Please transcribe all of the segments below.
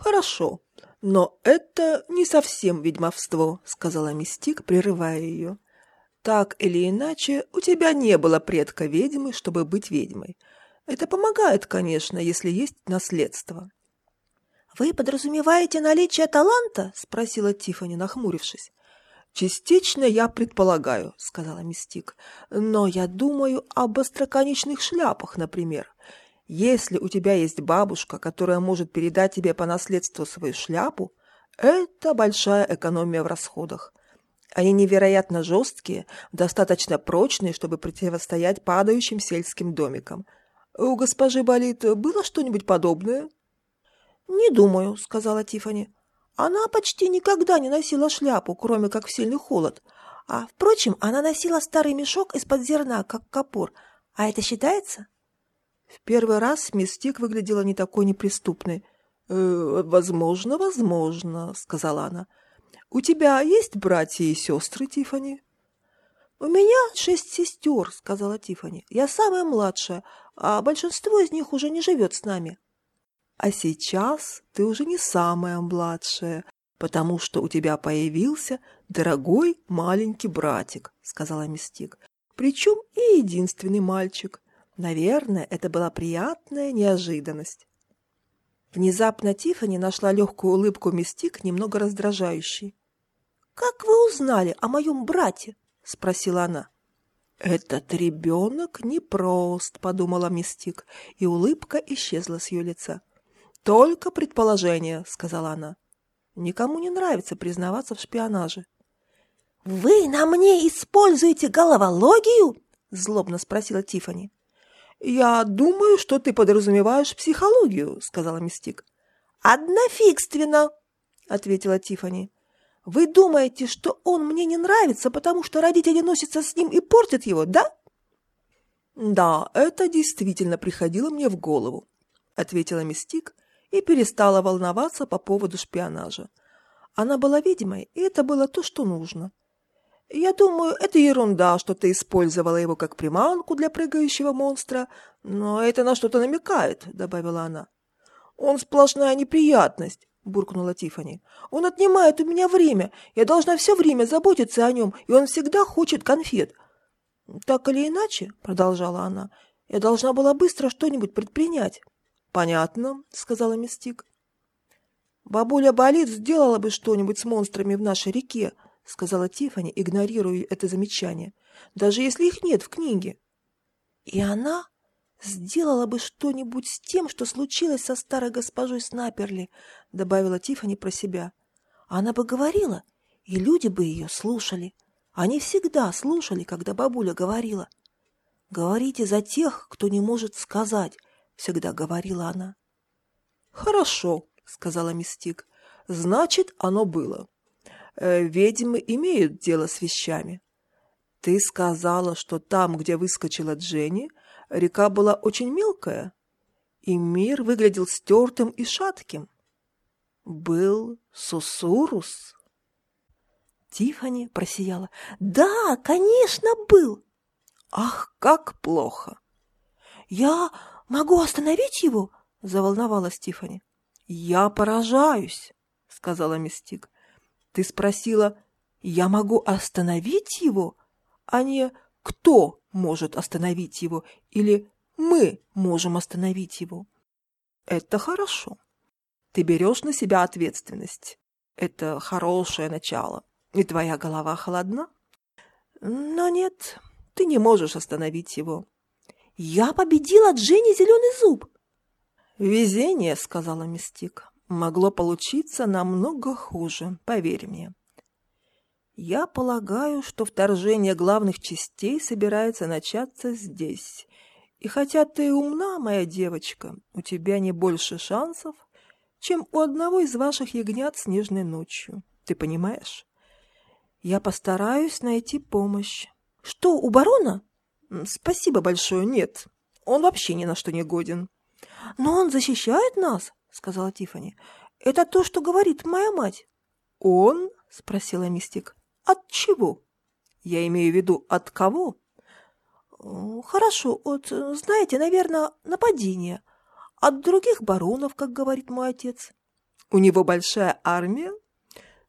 Хорошо, но это не совсем ведьмовство, сказала Мистик, прерывая ее. Так или иначе, у тебя не было предка ведьмы, чтобы быть ведьмой. Это помогает, конечно, если есть наследство. «Вы подразумеваете наличие таланта?» — спросила Тиффани, нахмурившись. «Частично я предполагаю», — сказала Мистик. «Но я думаю об остроконечных шляпах, например. Если у тебя есть бабушка, которая может передать тебе по наследству свою шляпу, это большая экономия в расходах. Они невероятно жесткие, достаточно прочные, чтобы противостоять падающим сельским домикам. У госпожи Болит было что-нибудь подобное?» «Не думаю», — сказала Тифани. Она почти никогда не носила шляпу, кроме как в сильный холод. А, впрочем, она носила старый мешок из-под зерна, как капур. А это считается? В первый раз Мистик выглядела не такой неприступной. «Э, «Возможно, возможно», — сказала она. «У тебя есть братья и сестры, Тифани? «У меня шесть сестер», — сказала Тифани. «Я самая младшая, а большинство из них уже не живет с нами». А сейчас ты уже не самая младшая, потому что у тебя появился дорогой маленький братик, сказала Мистик. Причем и единственный мальчик. Наверное, это была приятная неожиданность. Внезапно Тифани нашла легкую улыбку Мистик, немного раздражающей. «Как вы узнали о моем брате?» — спросила она. «Этот ребенок непрост», — подумала Мистик, и улыбка исчезла с ее лица. «Только предположение», — сказала она. Никому не нравится признаваться в шпионаже. «Вы на мне используете головологию?» — злобно спросила Тифани. «Я думаю, что ты подразумеваешь психологию», — сказала Мистик. «Однофигственно», — ответила Тифани. «Вы думаете, что он мне не нравится, потому что родители носятся с ним и портят его, да?» «Да, это действительно приходило мне в голову», — ответила Мистик, и перестала волноваться по поводу шпионажа. Она была ведьмой, и это было то, что нужно. «Я думаю, это ерунда, что ты использовала его как приманку для прыгающего монстра, но это на что-то намекает», — добавила она. «Он сплошная неприятность», — буркнула Тифани. «Он отнимает у меня время. Я должна все время заботиться о нем, и он всегда хочет конфет». «Так или иначе», — продолжала она, — «я должна была быстро что-нибудь предпринять». «Понятно», — сказала Мистик. «Бабуля Болит сделала бы что-нибудь с монстрами в нашей реке», — сказала Тиффани, игнорируя это замечание, «даже если их нет в книге». «И она сделала бы что-нибудь с тем, что случилось со старой госпожой Снаперли», — добавила Тиффани про себя. «Она бы говорила, и люди бы ее слушали. Они всегда слушали, когда бабуля говорила. Говорите за тех, кто не может сказать, всегда говорила она. «Хорошо», — сказала Мистик, — «значит, оно было. Э, ведьмы имеют дело с вещами. Ты сказала, что там, где выскочила Дженни, река была очень мелкая, и мир выглядел стертым и шатким. Был Сусурус». Тифани просияла. «Да, конечно, был!» «Ах, как плохо!» «Я «Могу остановить его?» — заволновалась Тифани. «Я поражаюсь», — сказала Мистик. «Ты спросила, я могу остановить его, а не кто может остановить его или мы можем остановить его. Это хорошо. Ты берешь на себя ответственность. Это хорошее начало. И твоя голова холодна. Но нет, ты не можешь остановить его. Я победила Дженни Зеленый Зуб. Везение, сказала Мистик, могло получиться намного хуже, поверь мне. Я полагаю, что вторжение главных частей собирается начаться здесь. И хотя ты умна, моя девочка, у тебя не больше шансов, чем у одного из ваших ягнят снежной ночью. Ты понимаешь? Я постараюсь найти помощь. Что, у барона? Спасибо большое, нет. Он вообще ни на что не годен. Но он защищает нас, сказала Тифани. Это то, что говорит моя мать. Он? спросила Мистик. От чего? Я имею в виду, от кого? Хорошо, от, знаете, наверное, нападения. От других баронов, как говорит мой отец. У него большая армия?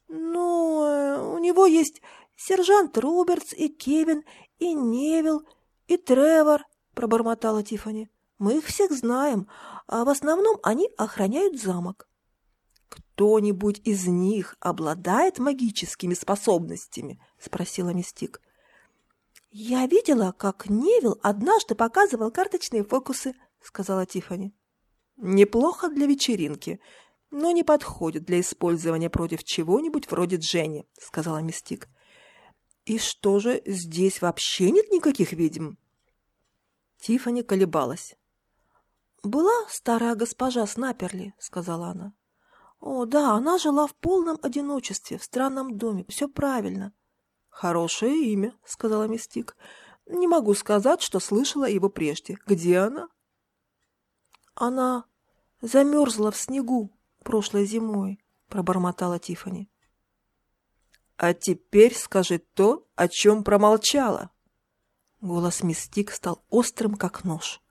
Ну, э, у него есть сержант Робертс и Кевин, и Невил, и Тревор, пробормотала Тифани. Мы их всех знаем, а в основном они охраняют замок. «Кто-нибудь из них обладает магическими способностями?» — спросила Мистик. «Я видела, как Невил однажды показывал карточные фокусы», — сказала Тифани. «Неплохо для вечеринки, но не подходит для использования против чего-нибудь вроде Дженни», — сказала Мистик. «И что же, здесь вообще нет никаких ведьм?» Тифани колебалась. «Была старая госпожа Снаперли», — сказала она. «О, да, она жила в полном одиночестве, в странном доме. Все правильно». «Хорошее имя», — сказала Мистик. «Не могу сказать, что слышала его прежде. Где она?» «Она замерзла в снегу прошлой зимой», — пробормотала Тифани. «А теперь скажи то, о чем промолчала». Голос Мистик стал острым, как нож.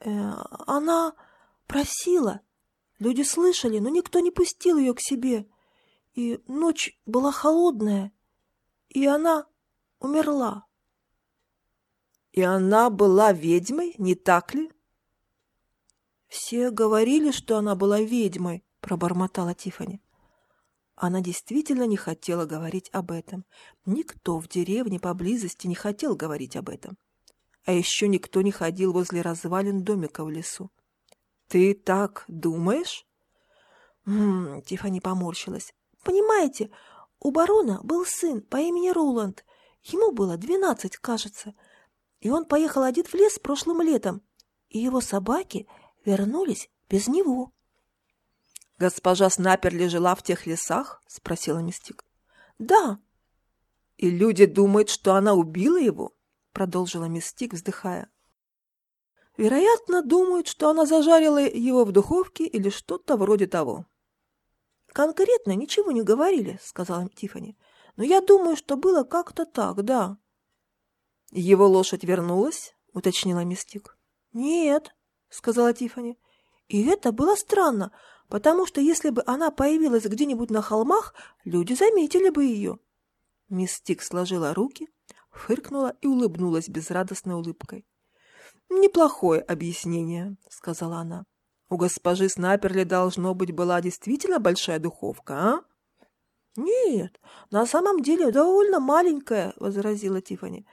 Э, «Она просила, Люди слышали, но никто не пустил ее к себе. И ночь была холодная, и она умерла. И она была ведьмой, не так ли? Все говорили, что она была ведьмой, пробормотала Тифани. Она действительно не хотела говорить об этом. Никто в деревне поблизости не хотел говорить об этом. А еще никто не ходил возле развалин домика в лесу. «Ты так думаешь?» М Тифани поморщилась. «Понимаете, у барона был сын по имени Роланд. Ему было двенадцать, кажется. И он поехал один в лес прошлым летом. И его собаки вернулись без него». «Госпожа Снаперли жила в тех лесах?» — спросила Мистик. «Да». «И люди думают, что она убила его?» — продолжила Мистик, вздыхая. Вероятно, думают, что она зажарила его в духовке или что-то вроде того. «Конкретно ничего не говорили», — сказала Тифани. «Но я думаю, что было как-то так, да». «Его лошадь вернулась?» — уточнила Мистик. «Нет», — сказала Тифани. «И это было странно, потому что если бы она появилась где-нибудь на холмах, люди заметили бы ее». Мистик сложила руки, фыркнула и улыбнулась безрадостной улыбкой. «Неплохое объяснение», — сказала она. «У госпожи Снаперли, должно быть, была действительно большая духовка, а?» «Нет, на самом деле довольно маленькая», — возразила Тифани.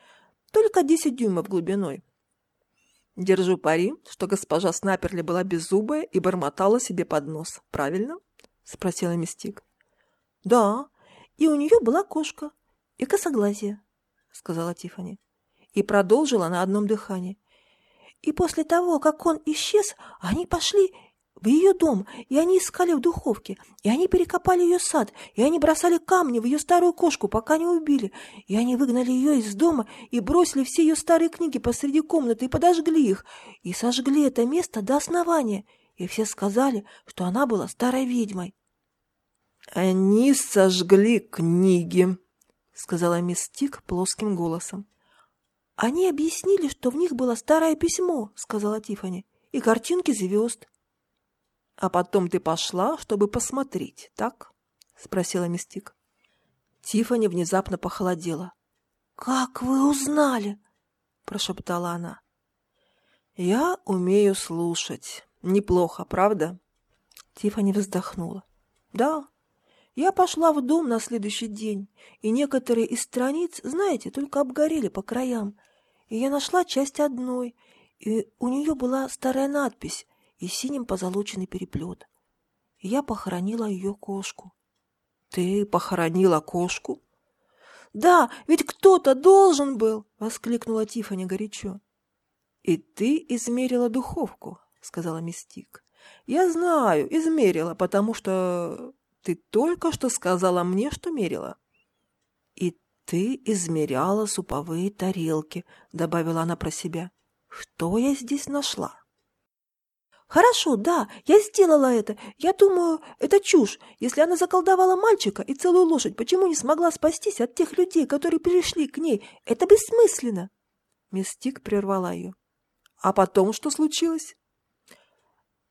«Только десять дюймов глубиной». «Держу пари, что госпожа Снаперли была беззубая и бормотала себе под нос, правильно?» — спросила Мистик. «Да, и у нее была кошка и косоглазие», — сказала Тифани. И продолжила на одном дыхании. И после того, как он исчез, они пошли в ее дом, и они искали в духовке, и они перекопали ее сад, и они бросали камни в ее старую кошку, пока не убили, и они выгнали ее из дома и бросили все ее старые книги посреди комнаты и подожгли их, и сожгли это место до основания, и все сказали, что она была старой ведьмой. «Они сожгли книги», — сказала Мистик плоским голосом. «Они объяснили, что в них было старое письмо», — сказала Тифани, — «и картинки звезд». «А потом ты пошла, чтобы посмотреть, так?» — спросила Мистик. Тифани внезапно похолодела. «Как вы узнали?» — прошептала она. «Я умею слушать. Неплохо, правда?» Тифани вздохнула. «Да, я пошла в дом на следующий день, и некоторые из страниц, знаете, только обгорели по краям. И я нашла часть одной, и у нее была старая надпись и синим позолоченный переплет. И я похоронила ее кошку. «Ты похоронила кошку?» «Да, ведь кто-то должен был!» — воскликнула Тиффани горячо. «И ты измерила духовку», — сказала Мистик. «Я знаю, измерила, потому что ты только что сказала мне, что мерила. И ты измеряла суповые тарелки, добавила она про себя. Что я здесь нашла? Хорошо, да, я сделала это. Я думаю, это чушь. Если она заколдовала мальчика и целую лошадь, почему не смогла спастись от тех людей, которые пришли к ней? Это бессмысленно. Мистик прервала ее. А потом что случилось?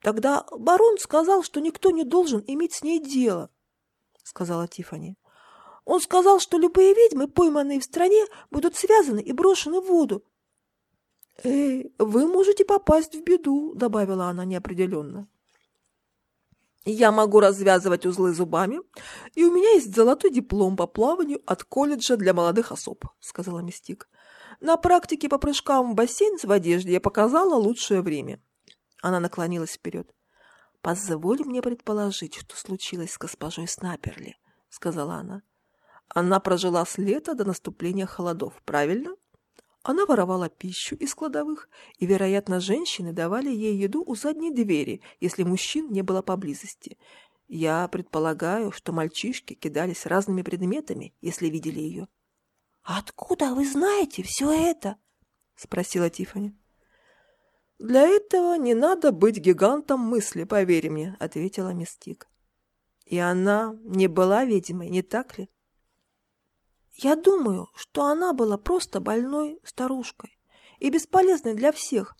Тогда барон сказал, что никто не должен иметь с ней дело, сказала Тифани. Он сказал, что любые ведьмы, пойманные в стране, будут связаны и брошены в воду. «Эй, вы можете попасть в беду», — добавила она неопределенно. «Я могу развязывать узлы зубами, и у меня есть золотой диплом по плаванию от колледжа для молодых особ», — сказала Мистик. «На практике по прыжкам в бассейн в одежде я показала лучшее время». Она наклонилась вперед. «Позволь мне предположить, что случилось с госпожой Снаперли», — сказала она. Она прожила с лета до наступления холодов, правильно? Она воровала пищу из кладовых, и, вероятно, женщины давали ей еду у задней двери, если мужчин не было поблизости. Я предполагаю, что мальчишки кидались разными предметами, если видели ее. «Откуда вы знаете все это?» — спросила Тиффани. «Для этого не надо быть гигантом мысли, поверь мне», — ответила Мистик. «И она не была ведьмой, не так ли?» Я думаю, что она была просто больной старушкой и бесполезной для всех.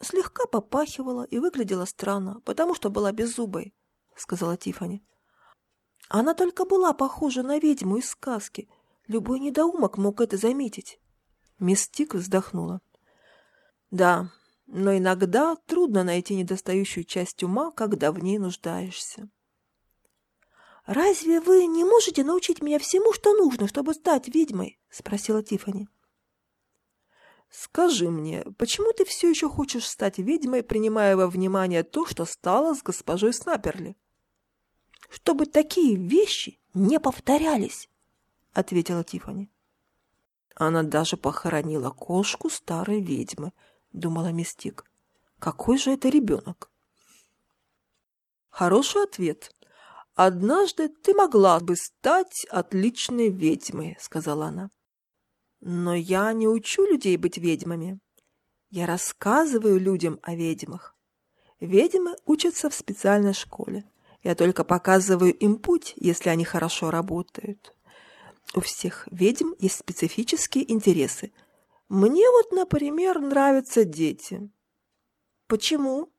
Слегка попахивала и выглядела странно, потому что была беззубой, — сказала Тифани. Она только была похожа на ведьму из сказки. Любой недоумок мог это заметить. Мистик вздохнула. Да, но иногда трудно найти недостающую часть ума, когда в ней нуждаешься. «Разве вы не можете научить меня всему, что нужно, чтобы стать ведьмой?» — спросила Тифани. «Скажи мне, почему ты все еще хочешь стать ведьмой, принимая во внимание то, что стало с госпожой Снаперли?» «Чтобы такие вещи не повторялись», — ответила Тифани. «Она даже похоронила кошку старой ведьмы», — думала Мистик. «Какой же это ребенок?» «Хороший ответ», «Однажды ты могла бы стать отличной ведьмой», — сказала она. «Но я не учу людей быть ведьмами. Я рассказываю людям о ведьмах. Ведьмы учатся в специальной школе. Я только показываю им путь, если они хорошо работают. У всех ведьм есть специфические интересы. Мне вот, например, нравятся дети. Почему?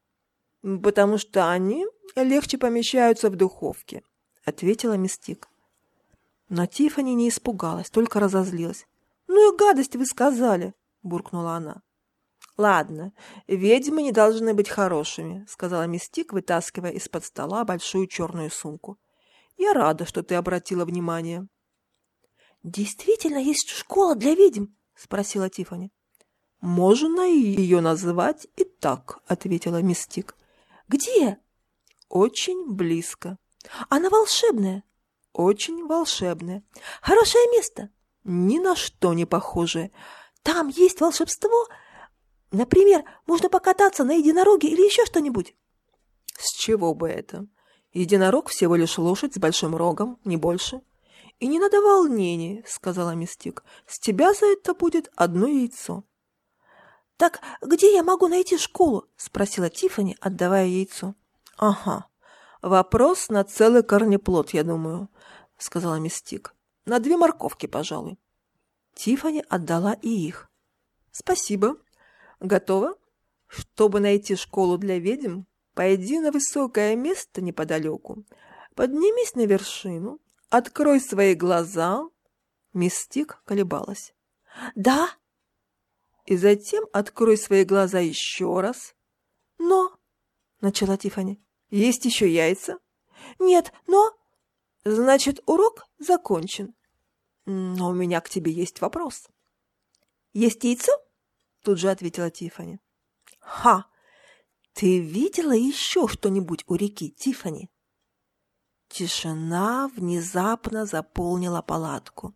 Потому что они легче помещаются в духовке», — ответила Мистик. Но Тифани не испугалась, только разозлилась. «Ну и гадость вы сказали!» — буркнула она. «Ладно, ведьмы не должны быть хорошими», — сказала Мистик, вытаскивая из-под стола большую черную сумку. «Я рада, что ты обратила внимание». «Действительно есть школа для ведьм?» — спросила Тифани. «Можно ее назвать и так», — ответила Мистик. «Где?» Очень близко. Она волшебная? Очень волшебная. Хорошее место? Ни на что не похожее. Там есть волшебство? Например, можно покататься на единороге или еще что-нибудь? С чего бы это? Единорог всего лишь лошадь с большим рогом, не больше. И не надо волнений, сказала Мистик. С тебя за это будет одно яйцо. Так где я могу найти школу? спросила Тифани, отдавая яйцо. «Ага. Вопрос на целый корнеплод, я думаю», — сказала Мистик. «На две морковки, пожалуй». Тифани отдала и их. «Спасибо. Готово? Чтобы найти школу для ведьм, пойди на высокое место неподалеку, поднимись на вершину, открой свои глаза». Мистик колебалась. «Да?» «И затем открой свои глаза еще раз». «Но...» — начала Тифани. Есть еще яйца? Нет, но... Значит, урок закончен. Но у меня к тебе есть вопрос. Есть яйцо? Тут же ответила Тифани. Ха! Ты видела еще что-нибудь у реки, Тифани? Тишина внезапно заполнила палатку.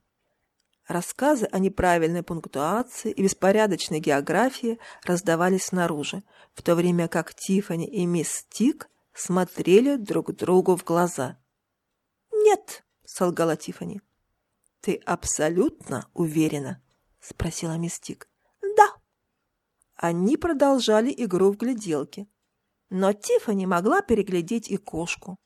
Рассказы о неправильной пунктуации и беспорядочной географии раздавались снаружи, в то время как Тифани и мисс Тик смотрели друг другу в глаза. «Нет», — солгала Тифани. «Ты абсолютно уверена?» — спросила Мистик. «Да». Они продолжали игру в гляделки. Но Тифани могла переглядеть и кошку.